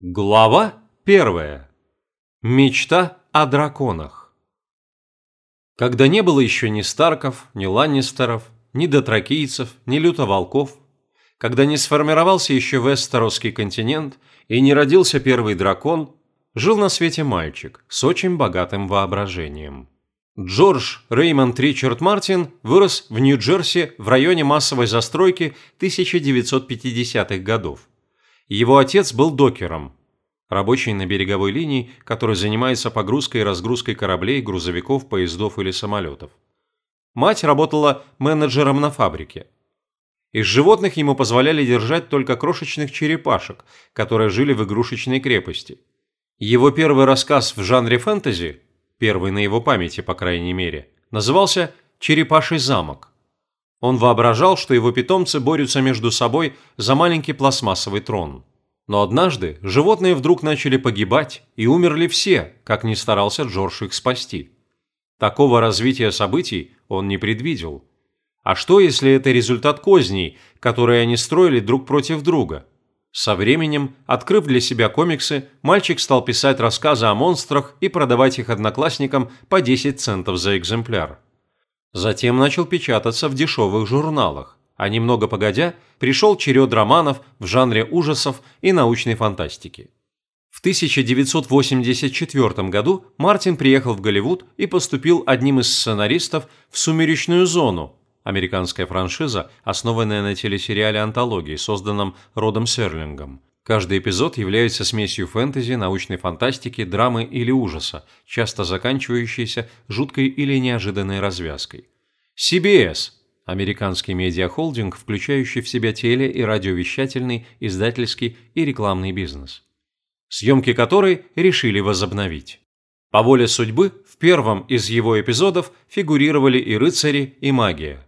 Глава первая. Мечта о драконах. Когда не было еще ни Старков, ни Ланнистеров, ни Дотракийцев, ни Лютоволков, когда не сформировался еще Вестеросский континент и не родился первый дракон, жил на свете мальчик с очень богатым воображением. Джордж Реймонд Ричард Мартин вырос в Нью-Джерси в районе массовой застройки 1950-х годов. Его отец был докером, рабочий на береговой линии, который занимается погрузкой и разгрузкой кораблей, грузовиков, поездов или самолетов. Мать работала менеджером на фабрике. Из животных ему позволяли держать только крошечных черепашек, которые жили в игрушечной крепости. Его первый рассказ в жанре фэнтези, первый на его памяти, по крайней мере, назывался «Черепаший замок». Он воображал, что его питомцы борются между собой за маленький пластмассовый трон. Но однажды животные вдруг начали погибать, и умерли все, как ни старался Джордж их спасти. Такого развития событий он не предвидел. А что, если это результат козней, которые они строили друг против друга? Со временем, открыв для себя комиксы, мальчик стал писать рассказы о монстрах и продавать их одноклассникам по 10 центов за экземпляр. Затем начал печататься в дешевых журналах, а немного погодя пришел черед романов в жанре ужасов и научной фантастики. В 1984 году Мартин приехал в Голливуд и поступил одним из сценаристов в «Сумеречную зону», американская франшиза, основанная на телесериале «Антологии», созданном Родом Серлингом. Каждый эпизод является смесью фэнтези, научной фантастики, драмы или ужаса, часто заканчивающейся жуткой или неожиданной развязкой. CBS – американский медиахолдинг, включающий в себя теле- и радиовещательный, издательский и рекламный бизнес. Съемки которой решили возобновить. По воле судьбы в первом из его эпизодов фигурировали и рыцари, и магия.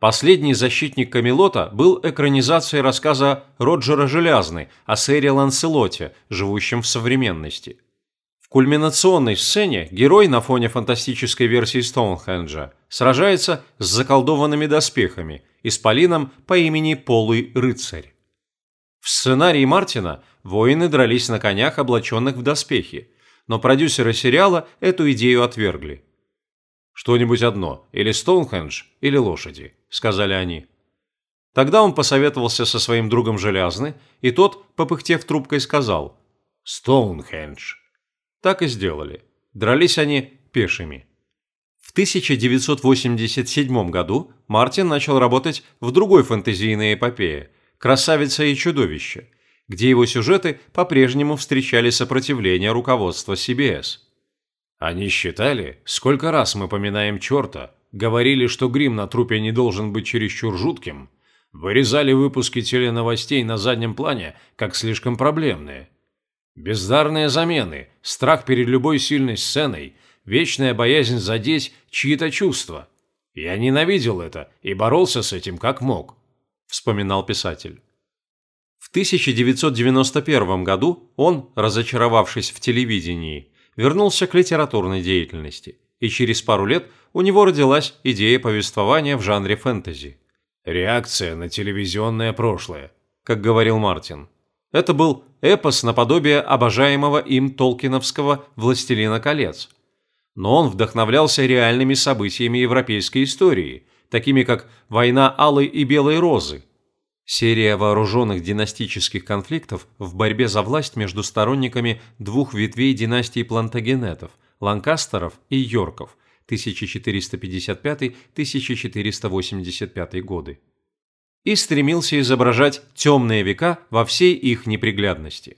Последний защитник Камелота был экранизацией рассказа Роджера Желязны о сэре Ланселоте, живущем в современности. В кульминационной сцене герой на фоне фантастической версии Стоунхенджа сражается с заколдованными доспехами, исполином по имени Полый Рыцарь. В сценарии Мартина воины дрались на конях, облаченных в доспехи, но продюсеры сериала эту идею отвергли. Что-нибудь одно, или Стоунхендж, или лошади, сказали они. Тогда он посоветовался со своим другом Желязны, и тот, попыхтев трубкой, сказал «Стоунхендж». Так и сделали. Дрались они пешими. В 1987 году Мартин начал работать в другой фэнтезийной эпопее «Красавица и чудовище», где его сюжеты по-прежнему встречали сопротивление руководства CBS. Они считали, сколько раз мы поминаем черта, говорили, что грим на трупе не должен быть чересчур жутким, вырезали выпуски теленовостей на заднем плане как слишком проблемные. Бездарные замены, страх перед любой сильной сценой, вечная боязнь задеть чьи-то чувства. Я ненавидел это и боролся с этим как мог, вспоминал писатель. В 1991 году он, разочаровавшись в телевидении, вернулся к литературной деятельности, и через пару лет у него родилась идея повествования в жанре фэнтези. «Реакция на телевизионное прошлое», как говорил Мартин. Это был эпос наподобие обожаемого им толкиновского «Властелина колец». Но он вдохновлялся реальными событиями европейской истории, такими как «Война Алой и Белой Розы», Серия вооруженных династических конфликтов в борьбе за власть между сторонниками двух ветвей династии Плантагенетов – Ланкастеров и Йорков 1455-1485 годы. И стремился изображать темные века во всей их неприглядности.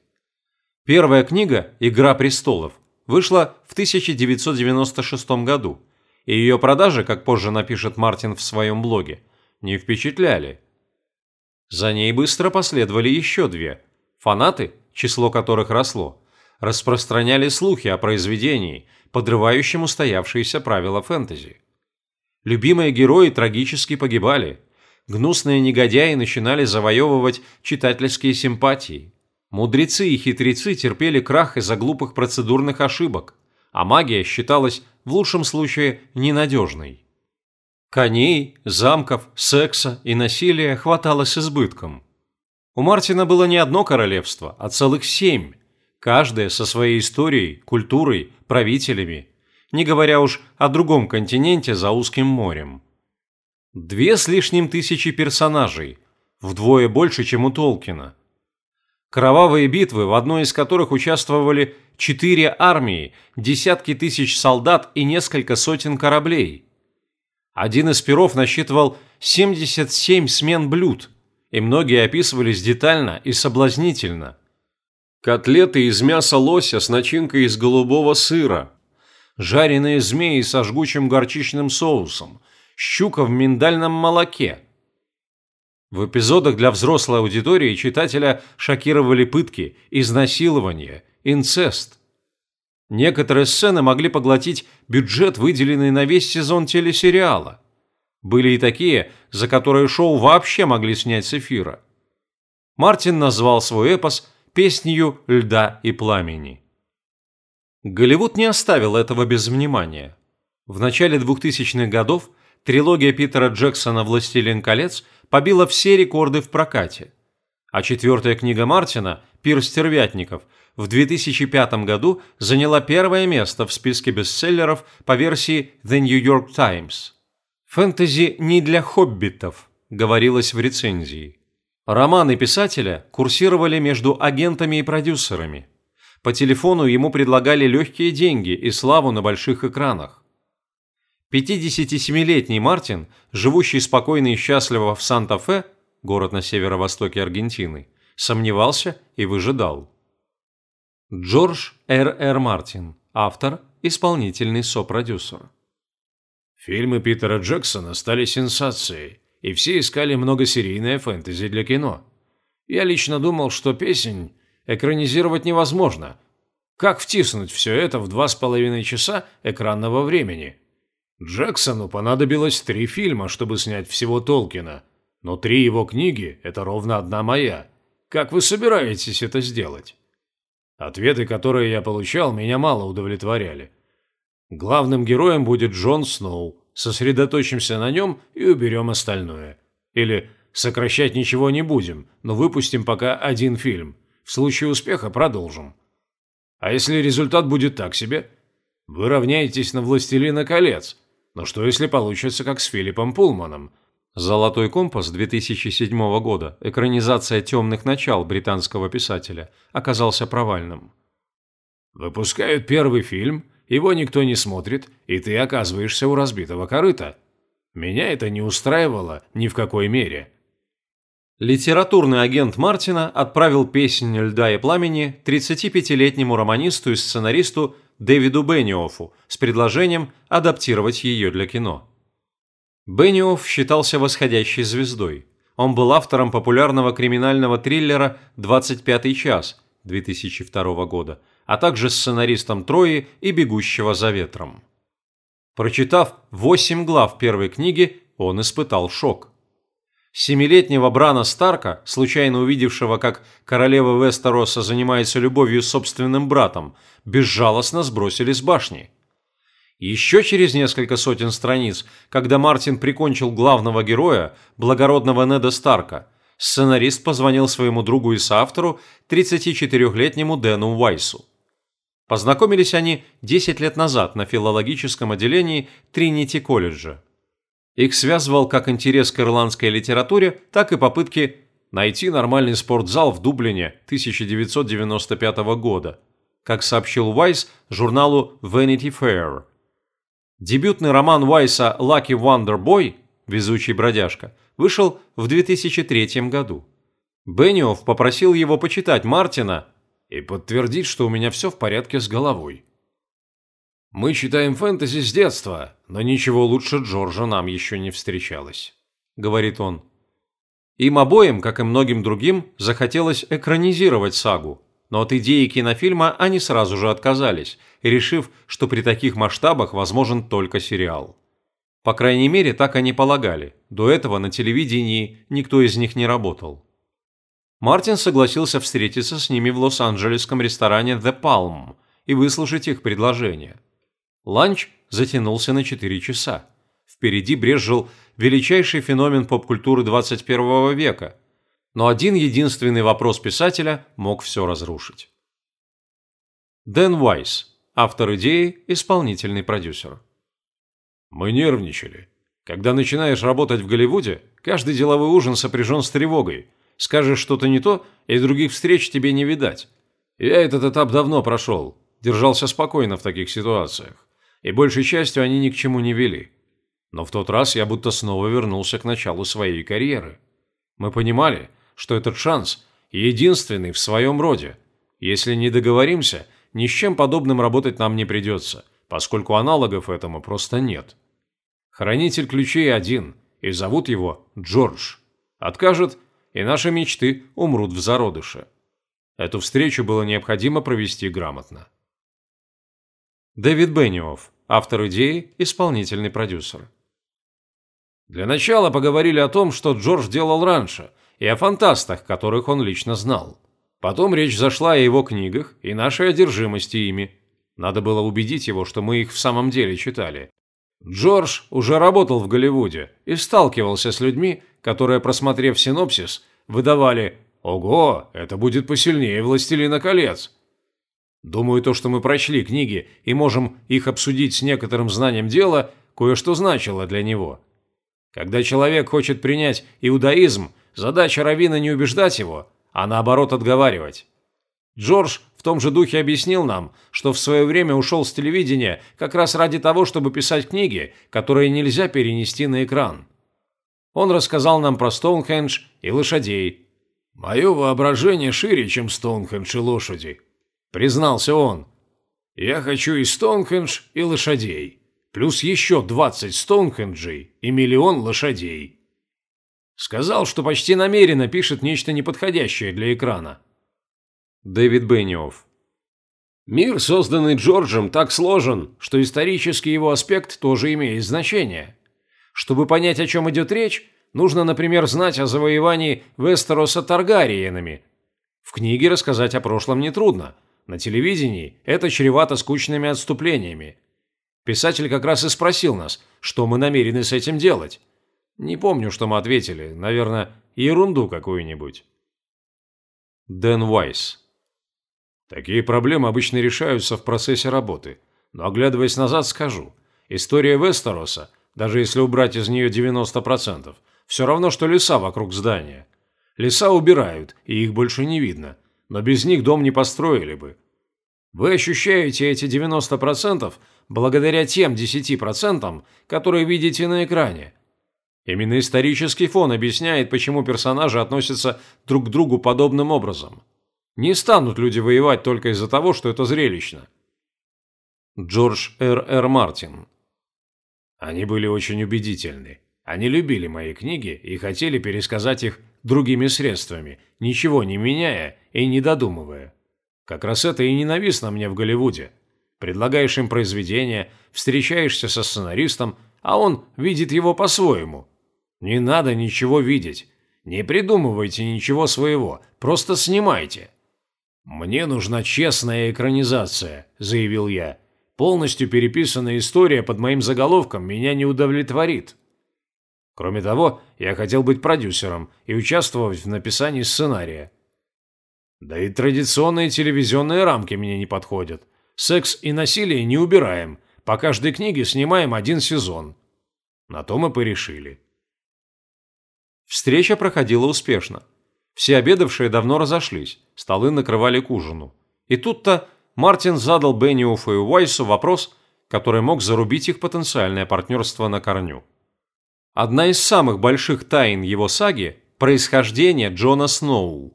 Первая книга «Игра престолов» вышла в 1996 году, и ее продажи, как позже напишет Мартин в своем блоге, не впечатляли – за ней быстро последовали еще две. Фанаты, число которых росло, распространяли слухи о произведении, подрывающем устоявшиеся правила фэнтези. Любимые герои трагически погибали. Гнусные негодяи начинали завоевывать читательские симпатии. Мудрецы и хитрецы терпели крах из-за глупых процедурных ошибок, а магия считалась в лучшем случае ненадежной. Коней, замков, секса и насилия хватало с избытком. У Мартина было не одно королевство, а целых семь, каждое со своей историей, культурой, правителями, не говоря уж о другом континенте за узким морем. Две с лишним тысячи персонажей, вдвое больше, чем у Толкина. Кровавые битвы, в одной из которых участвовали четыре армии, десятки тысяч солдат и несколько сотен кораблей. Один из перов насчитывал 77 смен блюд, и многие описывались детально и соблазнительно. Котлеты из мяса лося с начинкой из голубого сыра, жареные змеи со жгучим горчичным соусом, щука в миндальном молоке. В эпизодах для взрослой аудитории читателя шокировали пытки, изнасилования, инцест. Некоторые сцены могли поглотить бюджет, выделенный на весь сезон телесериала. Были и такие, за которые шоу вообще могли снять с эфира. Мартин назвал свой эпос «Песнью льда и пламени». Голливуд не оставил этого без внимания. В начале 2000-х годов трилогия Питера Джексона «Властелин колец» побила все рекорды в прокате. А четвертая книга Мартина «Пир стервятников» в 2005 году заняла первое место в списке бестселлеров по версии The New York Times. «Фэнтези не для хоббитов», говорилось в рецензии. Романы писателя курсировали между агентами и продюсерами. По телефону ему предлагали легкие деньги и славу на больших экранах. 57-летний Мартин, живущий спокойно и счастливо в Санта-Фе, город на северо-востоке Аргентины, сомневался и выжидал. Джордж Р. Р. Мартин, автор, исполнительный сопродюсер. Фильмы Питера Джексона стали сенсацией, и все искали многосерийное фэнтези для кино. Я лично думал, что песень экранизировать невозможно. Как втиснуть все это в два с половиной часа экранного времени? Джексону понадобилось три фильма, чтобы снять всего Толкина, но три его книги – это ровно одна моя. Как вы собираетесь это сделать? Ответы, которые я получал, меня мало удовлетворяли. Главным героем будет Джон Сноу. Сосредоточимся на нем и уберем остальное. Или сокращать ничего не будем, но выпустим пока один фильм. В случае успеха продолжим. А если результат будет так себе? Вы равняетесь на «Властелина колец», но что если получится как с Филиппом Пулманом? «Золотой компас» 2007 года, экранизация «Темных начал» британского писателя, оказался провальным. Выпускают первый фильм, его никто не смотрит, и ты оказываешься у разбитого корыта. Меня это не устраивало ни в какой мере. Литературный агент Мартина отправил «Песнь льда и пламени» 35-летнему романисту и сценаристу Дэвиду Бенниофу с предложением адаптировать ее для кино. Бенниоф считался восходящей звездой. Он был автором популярного криминального триллера «25 час» 2002 года, а также сценаристом «Трои» и «Бегущего за ветром». Прочитав восемь глав первой книги, он испытал шок. Семилетнего Брана Старка, случайно увидевшего, как королева Вестероса занимается любовью с собственным братом, безжалостно сбросили с башни. Еще через несколько сотен страниц, когда Мартин прикончил главного героя, благородного Неда Старка, сценарист позвонил своему другу и соавтору, 34-летнему Дэну Уайсу. Познакомились они 10 лет назад на филологическом отделении Тринити-колледжа. Их связывал как интерес к ирландской литературе, так и попытки найти нормальный спортзал в Дублине 1995 года, как сообщил Уайс журналу Vanity Fair. Дебютный роман Уайса «Lucky Wonder Boy» «Везучий бродяжка» вышел в 2003 году. Бенниофф попросил его почитать Мартина и подтвердить, что у меня все в порядке с головой. Мы читаем фэнтези с детства, но ничего лучше Джорджа нам еще не встречалось», — говорит он. Им обоим, как и многим другим, захотелось экранизировать сагу, но от идеи кинофильма они сразу же отказались, решив, что при таких масштабах возможен только сериал. По крайней мере, так они полагали. До этого на телевидении никто из них не работал. Мартин согласился встретиться с ними в лос-анджелесском ресторане The Palm и выслушать их предложение. Ланч затянулся на 4 часа. Впереди брезжил величайший феномен поп-культуры 21 века. Но один единственный вопрос писателя мог все разрушить. Дэн Уайс, автор идеи, исполнительный продюсер. Мы нервничали. Когда начинаешь работать в Голливуде, каждый деловой ужин сопряжен с тревогой. Скажешь что-то не то, и других встреч тебе не видать. Я этот этап давно прошел, держался спокойно в таких ситуациях, и большей частью они ни к чему не вели. Но в тот раз я будто снова вернулся к началу своей карьеры. Мы понимали, что этот шанс единственный в своем роде. Если не договоримся, ни с чем подобным работать нам не придется, поскольку аналогов этому просто нет. Хранитель ключей один, и зовут его Джордж. Откажет, и наши мечты умрут в зародыше. Эту встречу было необходимо провести грамотно. Дэвид Бенниофф, автор идеи, исполнительный продюсер. Для начала поговорили о том, что Джордж делал раньше, и о фантастах, которых он лично знал. Потом речь зашла о его книгах и нашей одержимости ими. Надо было убедить его, что мы их в самом деле читали. Джордж уже работал в Голливуде и сталкивался с людьми, которые, просмотрев синопсис, выдавали «Ого, это будет посильнее «Властелина колец». Думаю, то, что мы прочли книги и можем их обсудить с некоторым знанием дела, кое-что значило для него. Когда человек хочет принять иудаизм, задача равина не убеждать его, а наоборот отговаривать. Джордж в том же духе объяснил нам, что в свое время ушел с телевидения как раз ради того, чтобы писать книги, которые нельзя перенести на экран. Он рассказал нам про Стоунхендж и лошадей. «Мое воображение шире, чем Стоунхендж и лошади», – признался он. «Я хочу и Стоунхендж, и лошадей, плюс еще 20 Стоунхенджей и миллион лошадей». Сказал, что почти намеренно пишет нечто неподходящее для экрана. Дэвид Бенниофф. Мир, созданный Джорджем, так сложен, что исторический его аспект тоже имеет значение. Чтобы понять, о чем идет речь, нужно, например, знать о завоевании Вестероса Таргариенами. В книге рассказать о прошлом нетрудно – на телевидении это чревато скучными отступлениями. Писатель как раз и спросил нас, что мы намерены с этим делать. Не помню, что мы ответили. Наверное, ерунду какую-нибудь. Дэн Уайс. Такие проблемы обычно решаются в процессе работы. Но оглядываясь назад, скажу. История Вестероса, даже если убрать из нее 90%, все равно, что леса вокруг здания. Леса убирают, и их больше не видно – но без них дом не построили бы. Вы ощущаете эти 90% благодаря тем 10%, которые видите на экране. Именно исторический фон объясняет, почему персонажи относятся друг к другу подобным образом. Не станут люди воевать только из-за того, что это зрелищно. Джордж Р. Р. Мартин Они были очень убедительны. Они любили мои книги и хотели пересказать их другими средствами, ничего не меняя и не додумывая. Как раз это и ненавистно мне в Голливуде. Предлагаешь им произведение, встречаешься со сценаристом, а он видит его по-своему. Не надо ничего видеть. Не придумывайте ничего своего, просто снимайте. «Мне нужна честная экранизация», – заявил я. «Полностью переписанная история под моим заголовком меня не удовлетворит». Кроме того, я хотел быть продюсером и участвовать в написании сценария. Да и традиционные телевизионные рамки мне не подходят. Секс и насилие не убираем, по каждой книге снимаем один сезон. На то мы порешили. Встреча проходила успешно. Все обедавшие давно разошлись, столы накрывали к ужину. И тут-то Мартин задал Бенниуфу и Уайсу вопрос, который мог зарубить их потенциальное партнерство на корню. Одна из самых больших тайн его саги – происхождение Джона Сноу.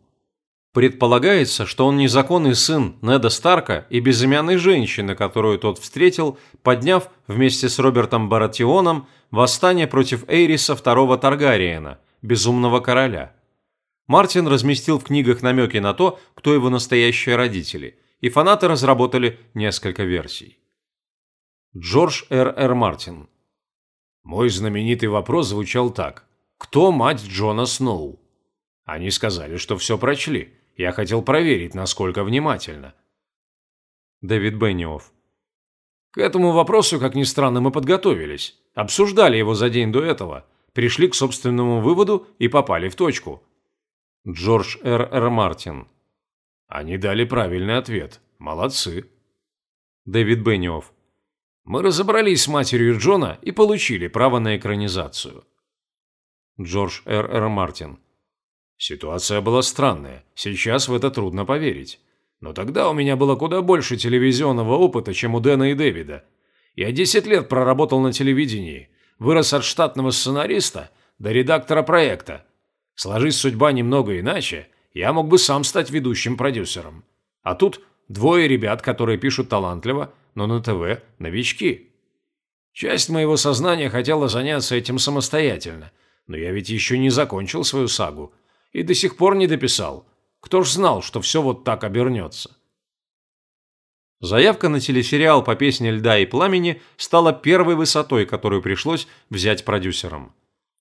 Предполагается, что он незаконный сын Неда Старка и безымянной женщины, которую тот встретил, подняв вместе с Робертом Баратионом восстание против Эйриса II Таргариена, безумного короля. Мартин разместил в книгах намеки на то, кто его настоящие родители, и фанаты разработали несколько версий. Джордж Р. Р. Мартин мой знаменитый вопрос звучал так. «Кто мать Джона Сноу?» Они сказали, что все прочли. Я хотел проверить, насколько внимательно. Дэвид Бенниофф. К этому вопросу, как ни странно, мы подготовились. Обсуждали его за день до этого. Пришли к собственному выводу и попали в точку. Джордж Р. Р. Мартин. Они дали правильный ответ. Молодцы. Дэвид Бенниофф. Мы разобрались с матерью Джона и получили право на экранизацию. Джордж Р. Р. Мартин. Ситуация была странная. Сейчас в это трудно поверить. Но тогда у меня было куда больше телевизионного опыта, чем у Дэна и Дэвида. Я 10 лет проработал на телевидении, вырос от штатного сценариста до редактора проекта. Сложись судьба немного иначе, я мог бы сам стать ведущим продюсером. А тут двое ребят, которые пишут талантливо, но на ТВ новички. Часть моего сознания хотела заняться этим самостоятельно, но я ведь еще не закончил свою сагу и до сих пор не дописал. Кто ж знал, что все вот так обернется? Заявка на телесериал по песне «Льда и пламени» стала первой высотой, которую пришлось взять продюсерам.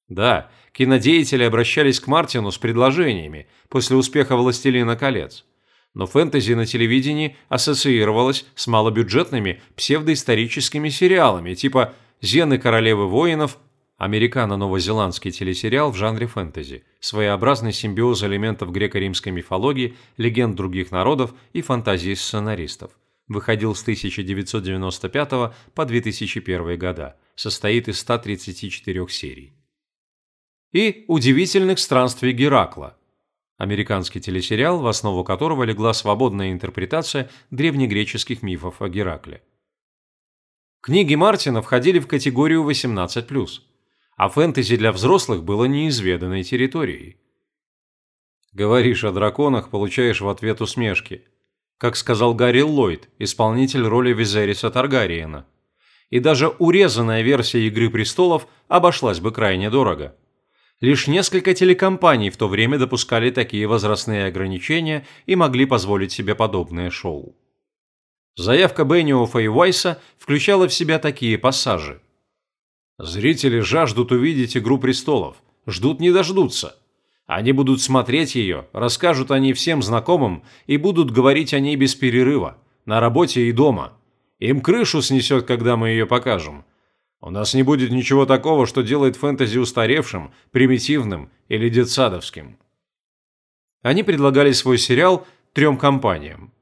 Да, кинодеятели обращались к Мартину с предложениями после успеха «Властелина колец». Но фэнтези на телевидении ассоциировалось с малобюджетными псевдоисторическими сериалами типа «Зены королевы воинов», американо-новозеландский телесериал в жанре фэнтези, своеобразный симбиоз элементов греко-римской мифологии, легенд других народов и фантазии сценаристов – выходил с 1995 по 2001 года, состоит из 134 серий. И «Удивительных странствий Геракла», американский телесериал, в основу которого легла свободная интерпретация древнегреческих мифов о Геракле. Книги Мартина входили в категорию 18+, а фэнтези для взрослых было неизведанной территорией. Говоришь о драконах, получаешь в ответ усмешки – как сказал Гарри Ллойд, исполнитель роли Визериса Таргариена. И даже урезанная версия «Игры престолов» обошлась бы крайне дорого. Лишь несколько телекомпаний в то время допускали такие возрастные ограничения и могли позволить себе подобное шоу. Заявка Бенниофа и Уайса включала в себя такие пассажи. Зрители жаждут увидеть «Игру престолов», ждут не дождутся – они будут смотреть ее, расскажут о ней всем знакомым и будут говорить о ней без перерыва, на работе и дома. Им крышу снесет, когда мы ее покажем. У нас не будет ничего такого, что делает фэнтези устаревшим, примитивным или детсадовским. Они предлагали свой сериал трем компаниям.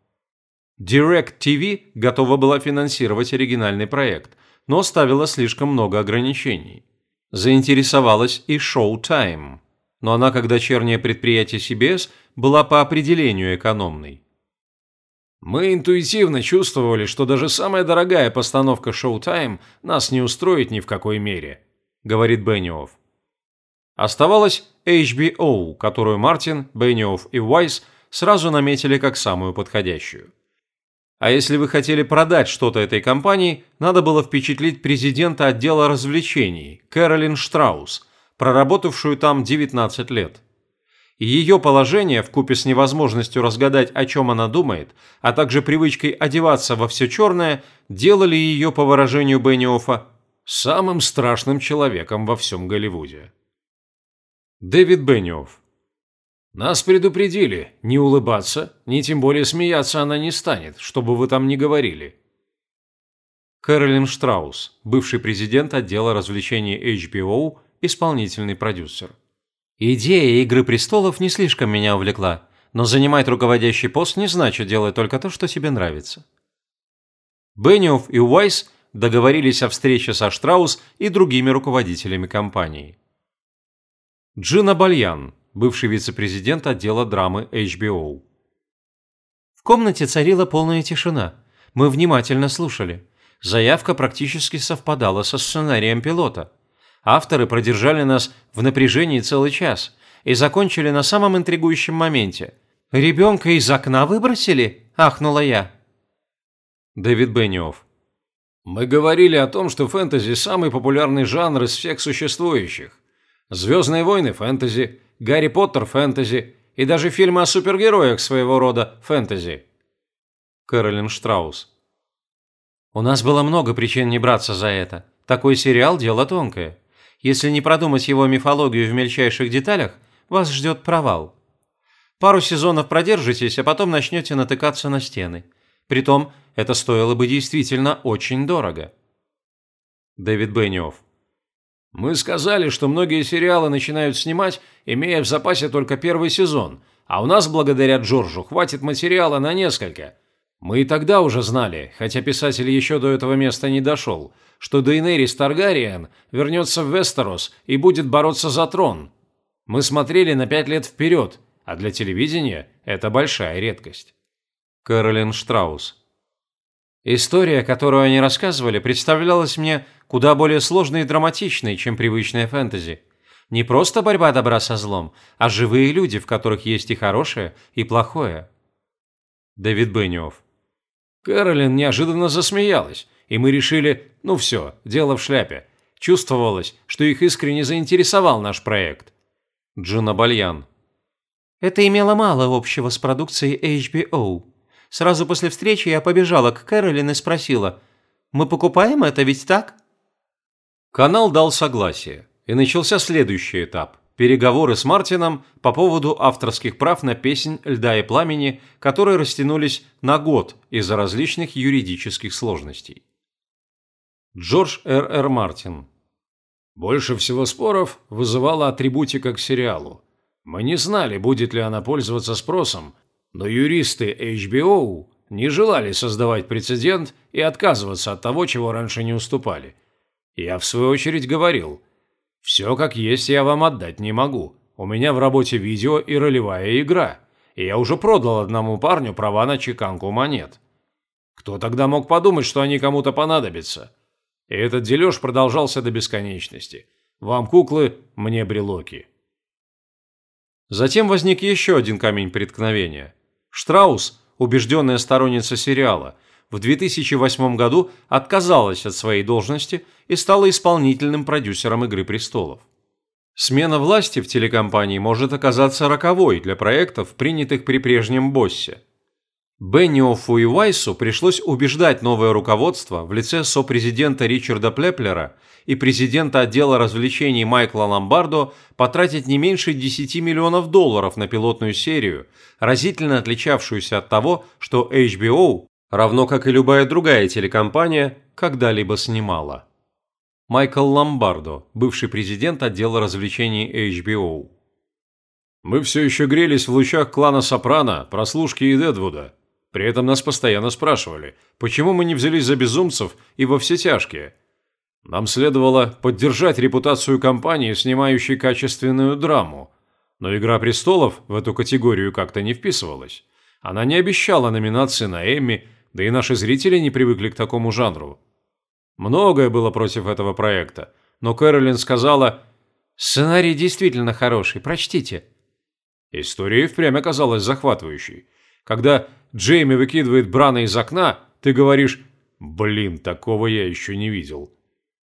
Direct TV готова была финансировать оригинальный проект, но ставила слишком много ограничений. Заинтересовалась и Showtime – но она, как дочернее предприятие CBS, была по определению экономной. Мы интуитивно чувствовали, что даже самая дорогая постановка Showtime нас не устроит ни в какой мере, говорит Бенниофф. Оставалась HBO, которую Мартин, Бенниофф и Уайс сразу наметили как самую подходящую. А если вы хотели продать что-то этой компании, надо было впечатлить президента отдела развлечений, Кэролин Штраус – проработавшую там 19 лет. Ее положение, вкупе с невозможностью разгадать, о чем она думает, а также привычкой одеваться во все черное, делали ее, по выражению Бенниофа, самым страшным человеком во всем Голливуде. Дэвид Бенниоф нас предупредили, не улыбаться, ни тем более смеяться она не станет, чтобы вы там не говорили. Кэролин Штраус, бывший президент отдела развлечений HBO исполнительный продюсер. Идея «Игры престолов» не слишком меня увлекла, но занимать руководящий пост не значит делать только то, что тебе нравится. Бенниофф и Уайс договорились о встрече со Штраус и другими руководителями компании. Джина Бальян, бывший вице-президент отдела драмы HBO. В комнате царила полная тишина. Мы внимательно слушали. Заявка практически совпадала со сценарием пилота – Авторы продержали нас в напряжении целый час и закончили на самом интригующем моменте. «Ребенка из окна выбросили?» – ахнула я. Дэвид Бенниофф. Мы говорили о том, что фэнтези – самый популярный жанр из всех существующих. «Звездные войны» – фэнтези, «Гарри Поттер» – фэнтези и даже фильмы о супергероях своего рода – фэнтези. Кэролин Штраус. У нас было много причин не браться за это. Такой сериал – дело тонкое. Если не продумать его мифологию в мельчайших деталях, вас ждет провал. Пару сезонов продержитесь, а потом начнете натыкаться на стены. Притом, это стоило бы действительно очень дорого. Дэвид Бенниофф. Мы сказали, что многие сериалы начинают снимать, имея в запасе только первый сезон, а у нас, благодаря Джорджу, хватит материала на несколько. Мы и тогда уже знали, хотя писатель еще до этого места не дошел, что Дейнерис Таргариен вернется в Вестерос и будет бороться за трон. Мы смотрели на пять лет вперед, а для телевидения это большая редкость. Кэролин Штраус. История, которую они рассказывали, представлялась мне куда более сложной и драматичной, чем привычная фэнтези. Не просто борьба добра со злом, а живые люди, в которых есть и хорошее, и плохое. Дэвид Бенниофф. Кэролин неожиданно засмеялась, и мы решили, ну все, дело в шляпе. Чувствовалось, что их искренне заинтересовал наш проект. Джуна Бальян. Это имело мало общего с продукцией HBO. Сразу после встречи я побежала к Кэролин и спросила, «Мы покупаем это, ведь так?» Канал дал согласие, и начался следующий этап – переговоры с Мартином по поводу авторских прав на песнь «Льда и пламени», которые растянулись на год из-за различных юридических сложностей. Джордж Р. Р. Мартин Больше всего споров вызывала атрибутика к сериалу. Мы не знали, будет ли она пользоваться спросом, но юристы HBO не желали создавать прецедент и отказываться от того, чего раньше не уступали. Я, в свою очередь, говорил – все как есть я вам отдать не могу. У меня в работе видео и ролевая игра. И я уже продал одному парню права на чеканку монет. Кто тогда мог подумать, что они кому-то понадобятся? И этот дележ продолжался до бесконечности. Вам куклы, мне брелоки. Затем возник еще один камень преткновения. Штраус, убежденная сторонница сериала, в 2008 году отказалась от своей должности и стала исполнительным продюсером «Игры престолов». Смена власти в телекомпании может оказаться роковой для проектов, принятых при прежнем боссе. Бенниофу и Уайсу пришлось убеждать новое руководство в лице сопрезидента Ричарда Плеплера и президента отдела развлечений Майкла Ломбардо потратить не меньше 10 миллионов долларов на пилотную серию, разительно отличавшуюся от того, что HBO равно как и любая другая телекомпания, когда-либо снимала. Майкл Ломбардо, бывший президент отдела развлечений HBO. «Мы все еще грелись в лучах клана Сопрано, прослушки и Дедвуда. При этом нас постоянно спрашивали, почему мы не взялись за безумцев и во все тяжкие. Нам следовало поддержать репутацию компании, снимающей качественную драму. Но «Игра престолов» в эту категорию как-то не вписывалась. Она не обещала номинации на Эмми да и наши зрители не привыкли к такому жанру. Многое было против этого проекта, но Кэролин сказала «Сценарий действительно хороший, прочтите». История впрямь оказалась захватывающей. Когда Джейми выкидывает Брана из окна, ты говоришь «Блин, такого я еще не видел».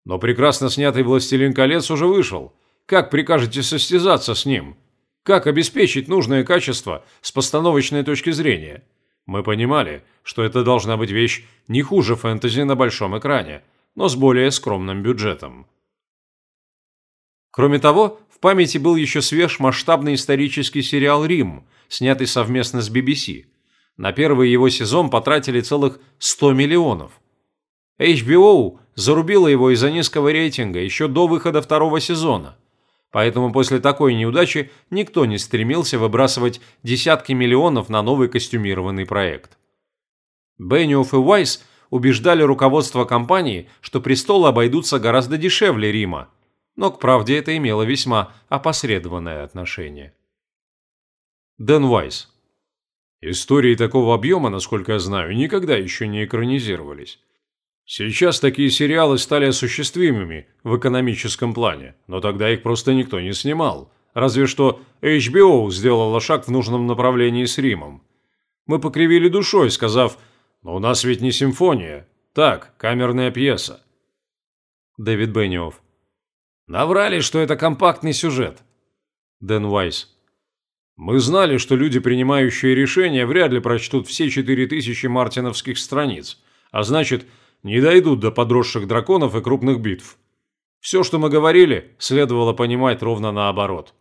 Но прекрасно снятый «Властелин колец» уже вышел. Как прикажете состязаться с ним? Как обеспечить нужное качество с постановочной точки зрения? Мы понимали, что это должна быть вещь не хуже фэнтези на большом экране, но с более скромным бюджетом. Кроме того, в памяти был еще свеж масштабный исторический сериал «Рим», снятый совместно с BBC. На первый его сезон потратили целых 100 миллионов. HBO зарубила его из-за низкого рейтинга еще до выхода второго сезона – Поэтому после такой неудачи никто не стремился выбрасывать десятки миллионов на новый костюмированный проект. Бенниофф и Уайс убеждали руководство компании, что престолы обойдутся гораздо дешевле Рима, но к правде это имело весьма опосредованное отношение. Дэн Уайс. Истории такого объема, насколько я знаю, никогда еще не экранизировались. Сейчас такие сериалы стали осуществимыми в экономическом плане, но тогда их просто никто не снимал. Разве что HBO сделала шаг в нужном направлении с Римом. Мы покривили душой, сказав, «Но у нас ведь не симфония. Так, камерная пьеса». Дэвид Бенниофф. Наврали, что это компактный сюжет. Дэн Уайс. Мы знали, что люди, принимающие решения, вряд ли прочтут все 4000 мартиновских страниц. А значит, не дойдут до подросших драконов и крупных битв. Все, что мы говорили, следовало понимать ровно наоборот.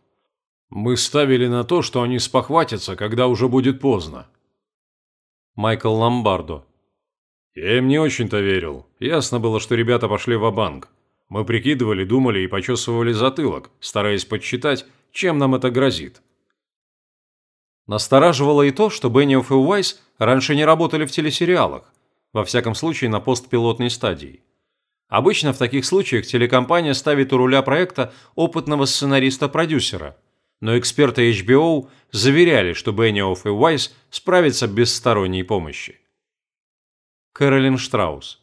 Мы ставили на то, что они спохватятся, когда уже будет поздно. Майкл Ломбардо. Я им не очень-то верил. Ясно было, что ребята пошли в банк Мы прикидывали, думали и почесывали затылок, стараясь подсчитать, чем нам это грозит. Настораживало и то, что Бенниофф и Уайс раньше не работали в телесериалах, во всяком случае на постпилотной стадии. Обычно в таких случаях телекомпания ставит у руля проекта опытного сценариста-продюсера, но эксперты HBO заверяли, что Бенниофф и Уайс справятся без сторонней помощи. Кэролин Штраус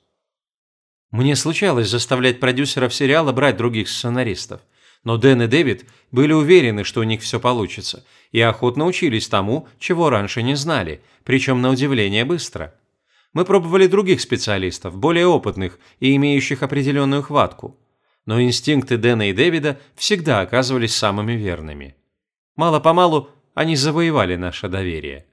Мне случалось заставлять продюсеров сериала брать других сценаристов, но Дэн и Дэвид были уверены, что у них все получится, и охотно учились тому, чего раньше не знали, причем на удивление быстро – мы пробовали других специалистов, более опытных и имеющих определенную хватку. Но инстинкты Дэна и Дэвида всегда оказывались самыми верными. Мало-помалу они завоевали наше доверие.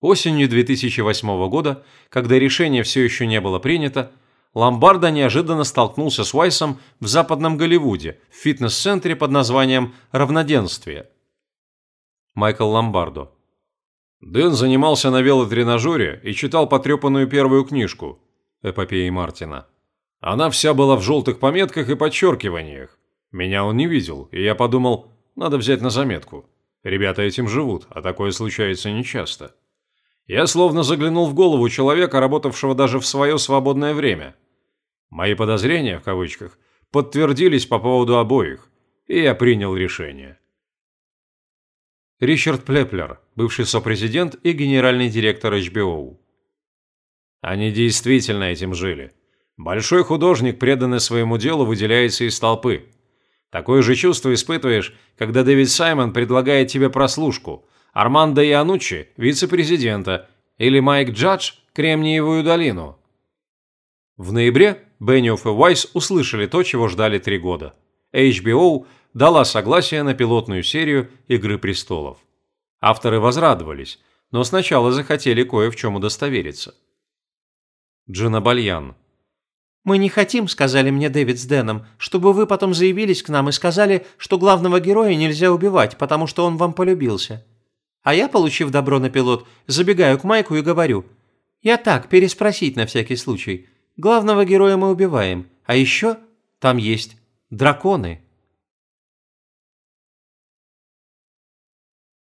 Осенью 2008 года, когда решение все еще не было принято, Ломбардо неожиданно столкнулся с Уайсом в западном Голливуде, в фитнес-центре под названием «Равноденствие». Майкл Ломбардо Дэн занимался на велотренажере и читал потрепанную первую книжку «Эпопеи Мартина». Она вся была в желтых пометках и подчеркиваниях. Меня он не видел, и я подумал, надо взять на заметку. Ребята этим живут, а такое случается нечасто. Я словно заглянул в голову человека, работавшего даже в свое свободное время. Мои подозрения, в кавычках, подтвердились по поводу обоих, и я принял решение. Ричард Плеплер, бывший сопрезидент и генеральный директор HBO. Они действительно этим жили. Большой художник, преданный своему делу, выделяется из толпы. Такое же чувство испытываешь, когда Дэвид Саймон предлагает тебе прослушку, Армандо Иануччи – вице-президента, или Майк Джадж – Кремниевую долину. В ноябре Бенниофф и Уайс услышали то, чего ждали три года. HBO дала согласие на пилотную серию «Игры престолов». Авторы возрадовались, но сначала захотели кое в чем удостовериться. Джина Бальян. «Мы не хотим, — сказали мне Дэвид с Дэном, — чтобы вы потом заявились к нам и сказали, что главного героя нельзя убивать, потому что он вам полюбился. А я, получив добро на пилот, забегаю к Майку и говорю, я так, переспросить на всякий случай. Главного героя мы убиваем, а еще там есть драконы».